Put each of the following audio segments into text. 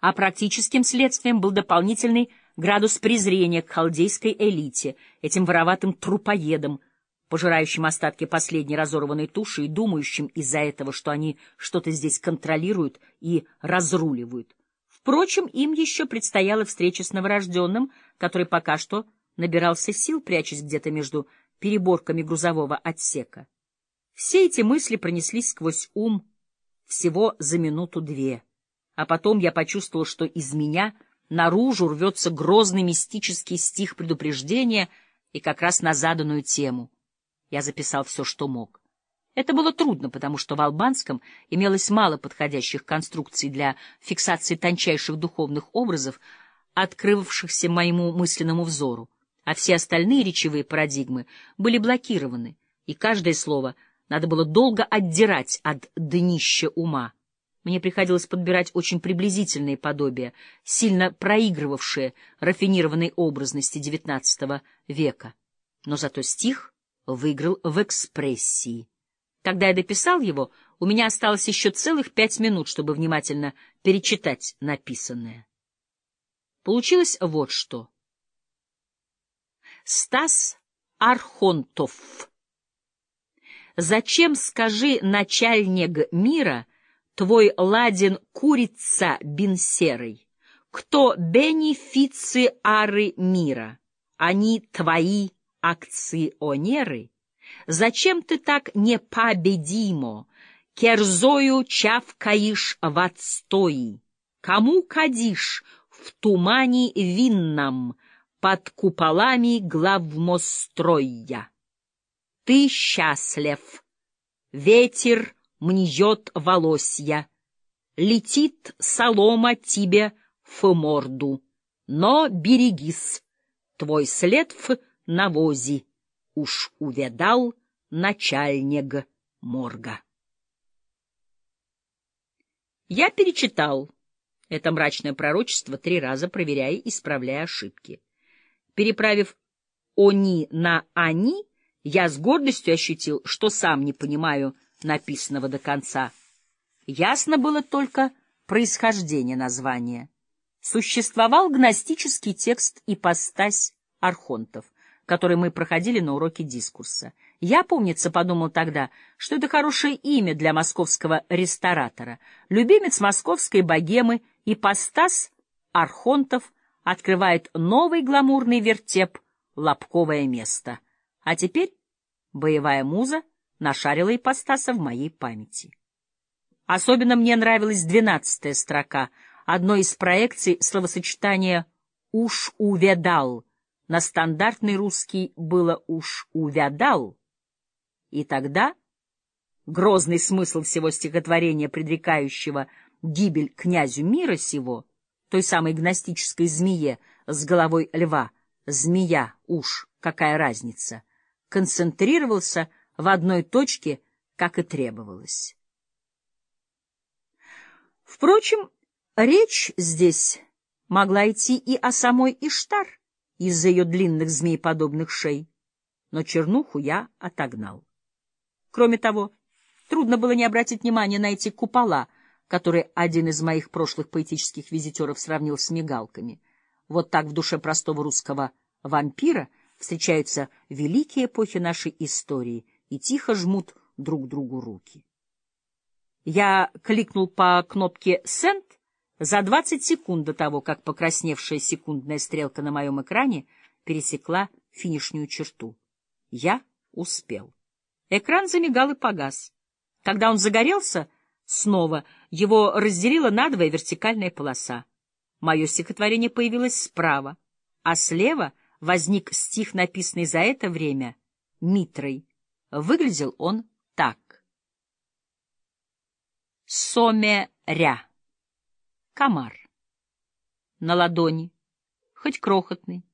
а практическим следствием был дополнительный градус презрения к халдейской элите, этим вороватым трупоедам, пожирающим остатки последней разорванной туши и думающим из-за этого, что они что-то здесь контролируют и разруливают. Впрочем, им еще предстояла встреча с новорожденным, который пока что набирался сил, прячась где-то между переборками грузового отсека. Все эти мысли пронеслись сквозь ум всего за минуту-две, а потом я почувствовал, что из меня наружу рвется грозный мистический стих предупреждения и как раз на заданную тему — я записал все, что мог. Это было трудно, потому что в албанском имелось мало подходящих конструкций для фиксации тончайших духовных образов, открывавшихся моему мысленному взору, а все остальные речевые парадигмы были блокированы, и каждое слово надо было долго отдирать от днища ума. Мне приходилось подбирать очень приблизительные подобия, сильно проигрывавшие рафинированной образности XIX века. Но зато стих выиграл в экспрессии. Когда я дописал его, у меня осталось еще целых пять минут, чтобы внимательно перечитать написанное. Получилось вот что. Стас Архонтов. Зачем, скажи, начальник мира, твой ладен курица бинсерой? Кто бенефициары мира? Они твои акционеры, зачем ты так непобедимо керзою чавкаишь в отстои? Кому кадишь в тумане винном под куполами главмостроя? Ты счастлив, ветер мнет волосья, летит солома тебе в морду, но берегись, твой след в навози уж увядал начальник морга. Я перечитал это мрачное пророчество три раза, проверяя и исправляя ошибки. Переправив «они» на «они», я с гордостью ощутил, что сам не понимаю написанного до конца. Ясно было только происхождение названия. Существовал гностический текст «Ипостась Архонтов», который мы проходили на уроке дискурса. Я, помнится, подумал тогда, что это хорошее имя для московского ресторатора. Любимец московской богемы и Постас Архонтов открывает новый гламурный вертеп «Лобковое место». А теперь боевая муза нашарила ипостаса в моей памяти. Особенно мне нравилась двенадцатая строка, одной из проекций словосочетания «уж увядал», на стандартный русский было уж увядал, и тогда грозный смысл всего стихотворения, предрекающего гибель князю мира сего, той самой гностической змее с головой льва, змея уж, какая разница, концентрировался в одной точке, как и требовалось. Впрочем, речь здесь могла идти и о самой Иштар, из-за ее длинных змееподобных шей, но чернуху я отогнал. Кроме того, трудно было не обратить внимания на эти купола, которые один из моих прошлых поэтических визитеров сравнил с мигалками. Вот так в душе простого русского вампира встречаются великие эпохи нашей истории и тихо жмут друг другу руки. Я кликнул по кнопке «Send», за двадцать секунд до того, как покрасневшая секундная стрелка на моем экране пересекла финишную черту. Я успел. Экран замигал и погас. Когда он загорелся снова, его разделила надвое вертикальная полоса. Мое стихотворение появилось справа, а слева возник стих, написанный за это время Митрой. Выглядел он так. Соме-ря комар. На ладони, хоть крохотный,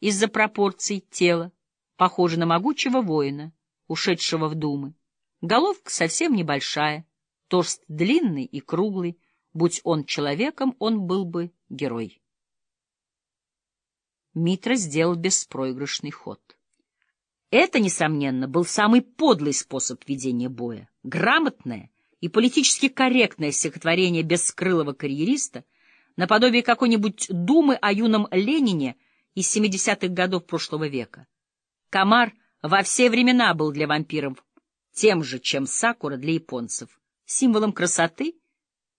из-за пропорций тела, похоже на могучего воина, ушедшего в думы. Головка совсем небольшая, торст длинный и круглый. Будь он человеком, он был бы герой. Митра сделал беспроигрышный ход. Это, несомненно, был самый подлый способ ведения боя. Грамотное, и политически корректное стихотворение бескрылого карьериста наподобие какой-нибудь думы о юном Ленине из 70-х годов прошлого века. Комар во все времена был для вампиров тем же, чем сакура для японцев, символом красоты